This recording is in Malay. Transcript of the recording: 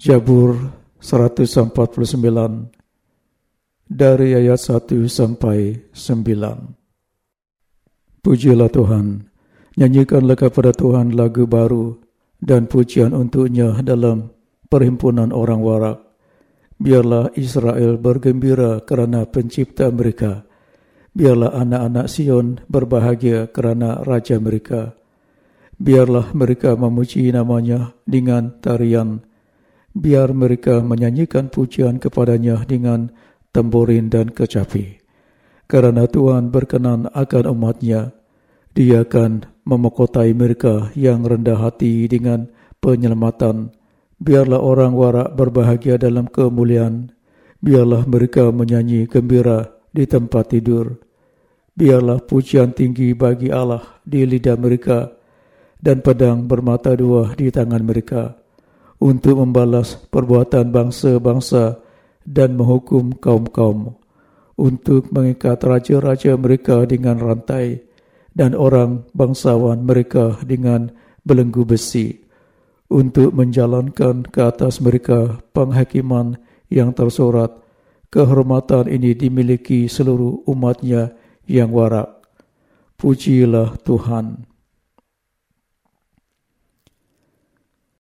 Jabur 149 dari ayat 1 sampai 9. Pujilah Tuhan, nyanyikanlah kepada Tuhan lagu baru dan pujian untuknya dalam perhimpunan orang warak. Biarlah Israel bergembira kerana pencipta mereka. Biarlah anak-anak Sion berbahagia kerana raja mereka. Biarlah mereka memuji namanya dengan tarian biar mereka menyanyikan pujian kepadanya dengan temburin dan kecapi. Kerana Tuhan berkenan akan umatnya, dia akan memekotai mereka yang rendah hati dengan penyelamatan. Biarlah orang warak berbahagia dalam kemuliaan. Biarlah mereka menyanyi gembira di tempat tidur. Biarlah pujian tinggi bagi Allah di lidah mereka dan pedang bermata dua di tangan mereka untuk membalas perbuatan bangsa-bangsa dan menghukum kaum-kaum untuk mengikat raja-raja mereka dengan rantai dan orang bangsawan mereka dengan belenggu besi untuk menjalankan ke atas mereka penghakiman yang tersorat kehormatan ini dimiliki seluruh umatnya yang warak. Pujilah Tuhan